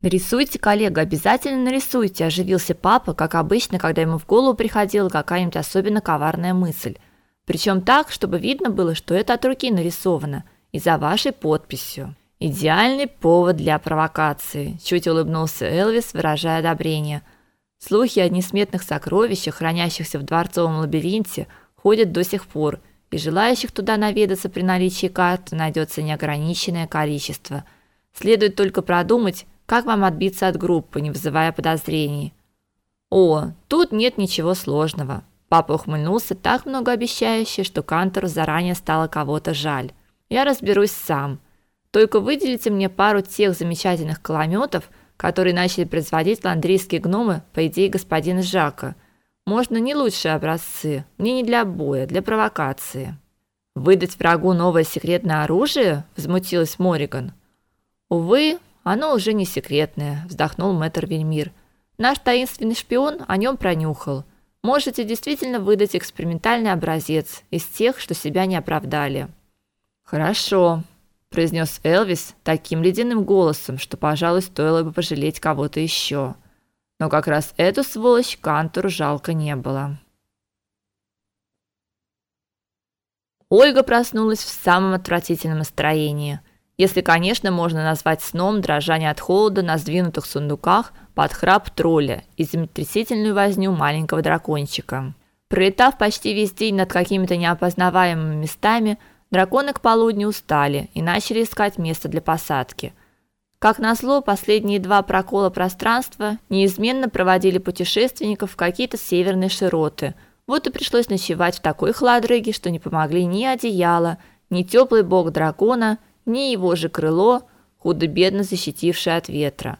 Нарисуйте, коллега, обязательно нарисуйте, оживился папа, как обычно, когда ему в голову приходила какая-нибудь особенно коварная мысль. Причем так, чтобы видно было, что это от руки нарисовано и за вашей подписью. Идеальный повод для провокации, чуть улыбнулся Элвис, выражая одобрение. Слухи о несметных сокровищах, хранящихся в дворцовом лабиринте, ходят до сих пор, и желающих туда наведаться при наличии карты найдется неограниченное количество. Следует только продумать, как вам отбиться от группы, не вызывая подозрений? О, тут нет ничего сложного. Папа ухмыльнулся так многообещающе, что Кантору заранее стало кого-то жаль. Я разберусь сам. Только выделите мне пару тех замечательных каламетов, которые начали производить ландрийские гномы по идее господина Жака. Можно не лучшие образцы, мне не для боя, для провокации. Выдать врагу новое секретное оружие? возмутилась Мориган. Увы, оно уже не секретное, вздохнул мэтр Вельмир. Наш таинственный шпион о нем пронюхал. Можете действительно выдать экспериментальный образец из тех, что себя не оправдали. Хорошо, произнес Элвис таким ледяным голосом, что, пожалуй, стоило бы пожалеть кого-то еще. Но как раз эту сволочь Кантору жалко не было. Ольга проснулась в самом отвратительном настроении если, конечно, можно назвать сном дрожание от холода на сдвинутых сундуках под храп тролля и землетрясительную возню маленького дракончика. Пролетав почти весь день над какими-то неопознаваемыми местами, драконы к полудню устали и начали искать место для посадки. Как назло, последние два прокола пространства неизменно проводили путешественников в какие-то северные широты. Вот и пришлось ночевать в такой хладрыге, что не помогли ни одеяло, ни теплый бок дракона, ни его же крыло, худо-бедно защитившее от ветра.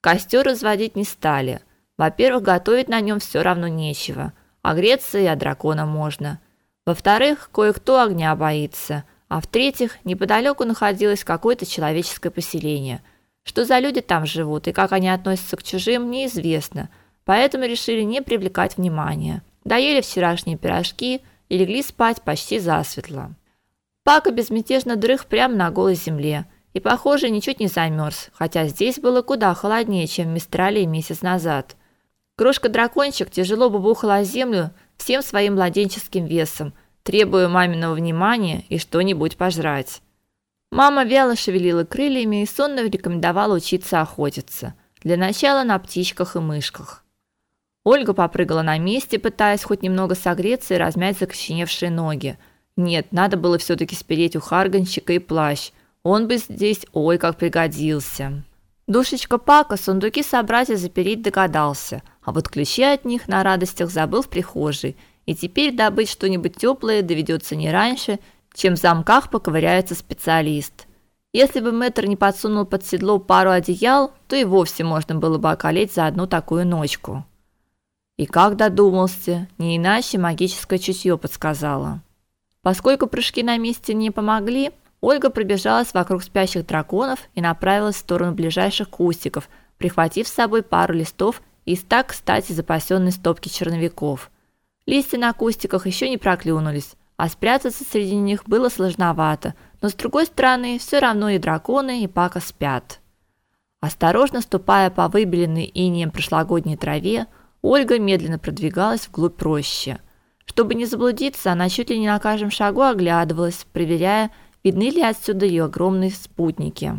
Костер разводить не стали. Во-первых, готовить на нем все равно нечего, а греться и от дракона можно. Во-вторых, кое-кто огня боится, а в-третьих, неподалеку находилось какое-то человеческое поселение. Что за люди там живут и как они относятся к чужим, неизвестно, поэтому решили не привлекать внимания. Доели вчерашние пирожки и легли спать почти засветло. Пака безмятежно дрых прямо на голой земле и, похоже, ничуть не замерз, хотя здесь было куда холоднее, чем в Мистрале месяц назад. Крошка-дракончик тяжело бубухала землю всем своим младенческим весом, требуя маминого внимания и что-нибудь пожрать. Мама вяло шевелила крыльями и сонно рекомендовала учиться охотиться. Для начала на птичках и мышках. Ольга попрыгала на месте, пытаясь хоть немного согреться и размять закоченевшие ноги – нет, надо было все таки спереть у Харгонщика и плащ. Он бы здесь ой как пригодился. Душечка Пака сундуки собрать и запереть догадался, а вот ключи от них на радостях забыл в прихожей, и теперь добыть что-нибудь теплое доведется не раньше, чем в замках поковыряется специалист. Если бы мэтр не подсунул под седло пару одеял, то и вовсе можно было бы околеть за одну такую ночку. И как додумался, не иначе магическое чутье подсказало. Поскольку прыжки на месте не помогли, Ольга пробежалась вокруг спящих драконов и направилась в сторону ближайших кустиков, прихватив с собой пару листов из так, кстати, запасенной стопки черновиков. Листья на кустиках еще не проклюнулись, а спрятаться среди них было сложновато, но с другой стороны, все равно и драконы, и пака спят. Осторожно ступая по выбеленной инеем прошлогодней траве, Ольга медленно продвигалась вглубь рощи. Чтобы не заблудиться, она чуть ли не на каждом шагу оглядывалась, проверяя, видны ли отсюда ее огромные спутники.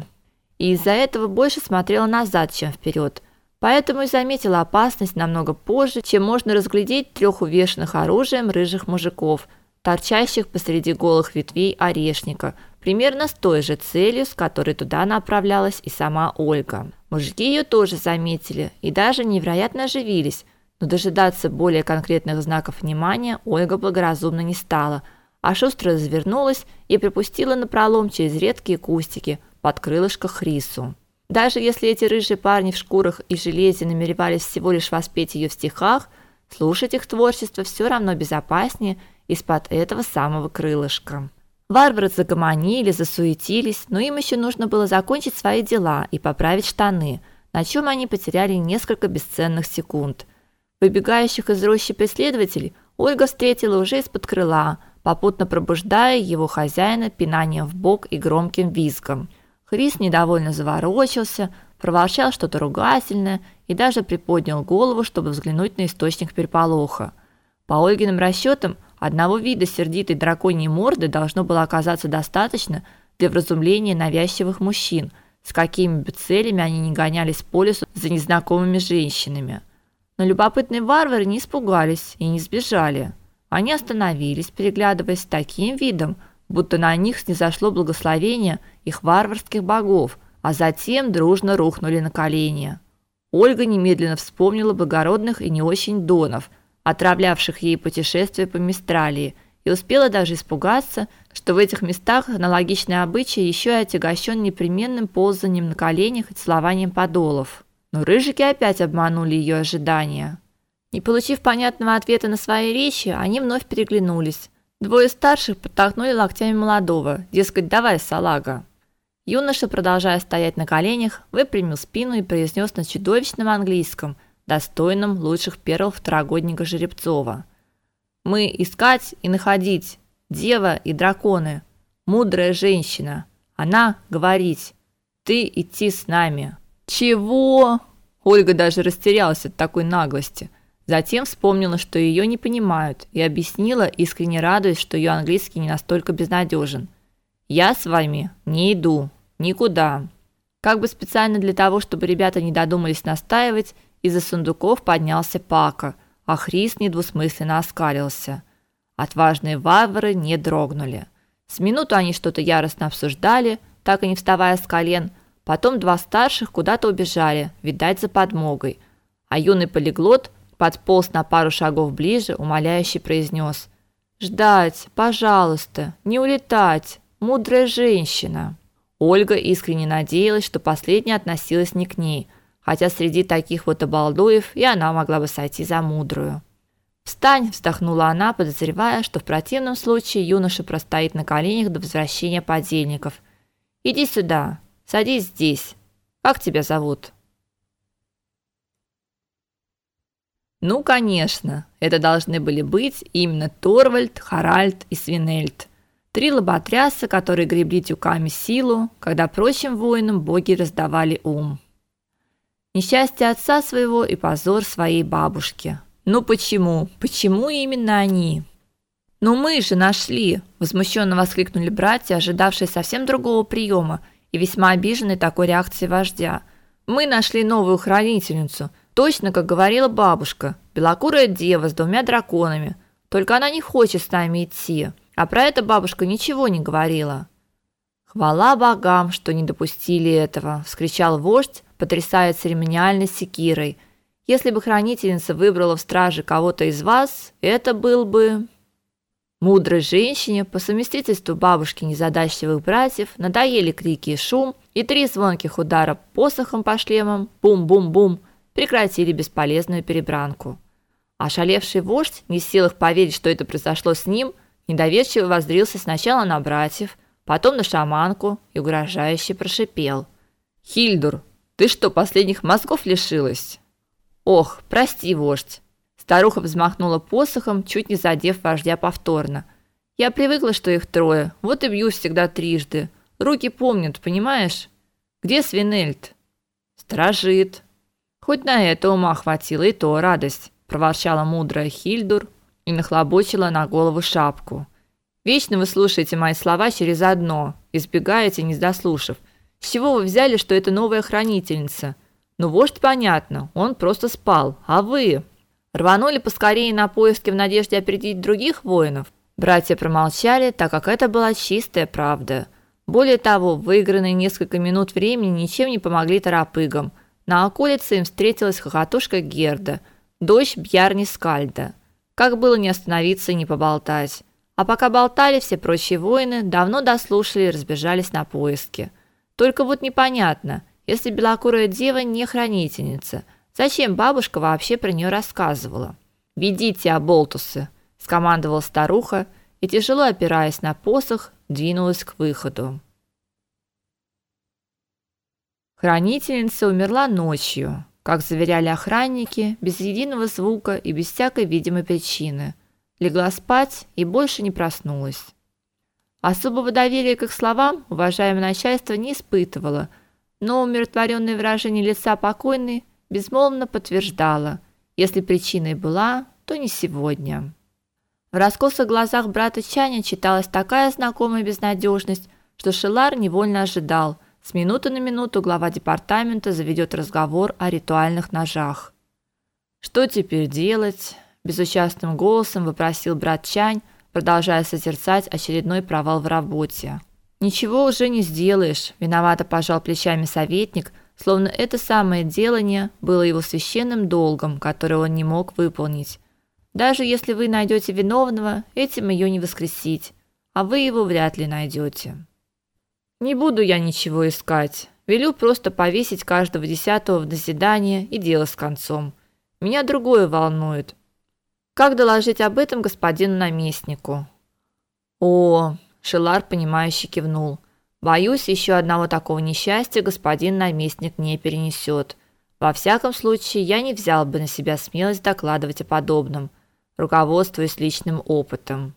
И из-за этого больше смотрела назад, чем вперед. Поэтому и заметила опасность намного позже, чем можно разглядеть трех увешанных оружием рыжих мужиков, торчащих посреди голых ветвей орешника, примерно с той же целью, с которой туда направлялась и сама Ольга. Мужики ее тоже заметили и даже невероятно оживились – но дожидаться более конкретных знаков внимания Ольга благоразумно не стала, а шустро развернулась и припустила на пролом через редкие кустики под крылышко Хрису. Даже если эти рыжие парни в шкурах и железе намеревались всего лишь воспеть ее в стихах, слушать их творчество все равно безопаснее из-под этого самого крылышка. Варвары загомонили, засуетились, но им еще нужно было закончить свои дела и поправить штаны, на чем они потеряли несколько бесценных секунд – Выбегающих из рощи преследователей Ольга встретила уже из-под крыла, попутно пробуждая его хозяина пинанием в бок и громким визгом. Хрис недовольно заворочился, проворчал что-то ругательное и даже приподнял голову, чтобы взглянуть на источник переполоха. По Ольгиным расчетам, одного вида сердитой драконьей морды должно было оказаться достаточно для вразумления навязчивых мужчин, с какими бы целями они ни гонялись по лесу за незнакомыми женщинами. Но любопытные варвары не испугались и не сбежали. Они остановились, переглядываясь таким видом, будто на них снизошло благословение их варварских богов, а затем дружно рухнули на колени. Ольга немедленно вспомнила благородных и не очень донов, отравлявших ей путешествие по Мистралии, и успела даже испугаться, что в этих местах аналогичный обычай еще и отягощен непременным ползанием на коленях и целованием подолов. Но рыжики опять обманули ее ожидания. Не получив понятного ответа на свои речи, они вновь переглянулись. Двое старших подтолкнули локтями молодого, дескать, давай, салага. Юноша, продолжая стоять на коленях, выпрямил спину и произнес на чудовищном английском, достойном лучших перлов второгодника Жеребцова. «Мы искать и находить, дева и драконы, мудрая женщина. Она говорить, ты идти с нами». «Чего?» Ольга даже растерялась от такой наглости. Затем вспомнила, что ее не понимают, и объяснила, искренне радуясь, что ее английский не настолько безнадежен. «Я с вами не иду, Никуда. Как бы специально для того, чтобы ребята не додумались настаивать, из-за сундуков поднялся Пака, а Хрис недвусмысленно оскалился. Отважные варвары не дрогнули. С минуту они что-то яростно обсуждали, так и не вставая с колен. Потом два старших куда-то убежали, видать, за подмогой. А юный полиглот подполз на пару шагов ближе, умоляюще произнес: "Ждать, пожалуйста, не улетать, мудрая женщина". Ольга искренне надеялась, что последняя относилась не к ней, хотя среди таких вот обалдуев и она могла бы сойти за мудрую. «Встань!» – вздохнула она, подозревая, что в противном случае юноша простоит на коленях до возвращения подельников. «Иди сюда, садись здесь. Как тебя зовут?» Ну, конечно, это должны были быть именно Торвальд, Харальд и Свинельд – Три лоботряса, которые гребли тюками силу, когда прочим воинам боги раздавали ум. Несчастье отца своего и позор своей бабушки. Ну почему? Почему именно они? «Ну мы же нашли!» – возмущенно воскликнули братья, ожидавшие совсем другого приема и весьма обиженные такой реакцией вождя. «Мы нашли новую хранительницу, точно как говорила бабушка, белокурая дева с двумя драконами, только она не хочет с нами идти». А про это бабушка ничего не говорила. Хвала богам, что не допустили этого, вскричал вождь, потрясая церемониальной секирой. Если бы хранительница выбрала в страже кого-то из вас, это был бы мудрой женщине по совместительству бабушки незадачливых братьев надоели крики и шум, и три звонких удара посохом по шлемам, бум-бум-бум, прекратили бесполезную перебранку. Ошалевший вождь, не в силах поверить, что это произошло с ним, Недоверчиво воззрился сначала на братьев, потом на шаманку и угрожающе прошипел: "Хильдур, ты что, последних мозгов лишилась?" "Ох, прости, вождь." Старуха взмахнула посохом, чуть не задев вождя повторно. "Я привыкла, что их трое, вот и бью всегда трижды. Руки помнят, понимаешь? Где Свинельд?" "Сторожит." Хоть на это ума хватило, и то радость, проворчала мудрая Хильдур, и нахлобучила на голову шапку. Вечно вы слушаете мои слова через одно, избегаете, не дослушав. С чего вы взяли, что это новая хранительница? Ну, вождь понятно, он просто спал, а вы рванули поскорее на поиски в надежде опередить других воинов. Братья промолчали, так как это была чистая правда. Более того, выигранные несколько минут времени ничем не помогли торопыгам. На околице им встретилась хохотушка Герда, дочь Бьярни Скальда. Как было не остановиться и не поболтать. А пока болтали, все прочие воины давно дослушали и разбежались на поиски. Только вот непонятно, если белокурая дева не хранительница, зачем бабушка вообще про нее рассказывала? «Ведите, оболтусы!» – скомандовала старуха и, тяжело опираясь на посох, двинулась к выходу. Хранительница умерла ночью, как заверяли охранники, без единого звука и без всякой видимой причины. Легла спать и больше не проснулась. Особого доверия к их словам уважаемое начальство не испытывало, но умиротворенное выражение лица покойной безмолвно подтверждало, если причиной была, то не сегодня. В раскосых глазах брата Чаня читалась такая знакомая безнадежность, что Шелар невольно ожидал, с минуты на минуту глава департамента заведет разговор о ритуальных ножах. Что теперь делать? безучастным голосом вопросил брат Чань, продолжая созерцать очередной провал в работе. Ничего уже не сделаешь, виновато пожал плечами советник, словно это самое делание было его священным долгом, который он не мог выполнить. Даже если вы найдете виновного, этим ее не воскресить, а вы его вряд ли найдете. Не буду я ничего искать. Велю просто повесить каждого десятого в назидание и дело с концом. Меня другое волнует. Как доложить об этом господину наместнику? О, Шелар понимающе кивнул. Боюсь, еще одного такого несчастья господин наместник не перенесет. Во всяком случае, я не взял бы на себя смелость докладывать о подобном, руководствуясь личным опытом.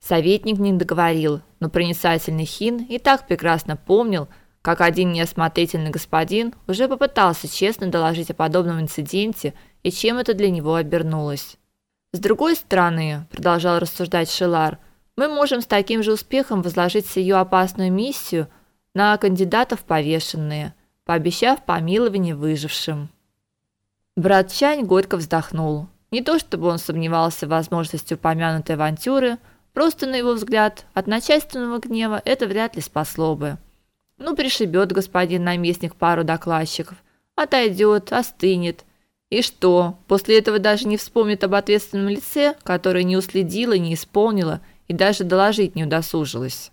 Советник не договорил, но проницательный Хин и так прекрасно помнил, как один неосмотрительный господин уже попытался честно доложить о подобном инциденте и чем это для него обернулось. С другой стороны, продолжал рассуждать Шелар, мы можем с таким же успехом возложить сию опасную миссию на кандидатов повешенные, пообещав помилование выжившим. Брат Чань горько вздохнул. Не то чтобы он сомневался в возможности упомянутой авантюры, просто на его взгляд, от начальственного гнева это вряд ли спасло бы. Ну пришибет господин наместник пару докладчиков, отойдет, остынет. И что? После этого даже не вспомнит об ответственном лице, которое не уследило, не исполнило и даже доложить не удосужилась.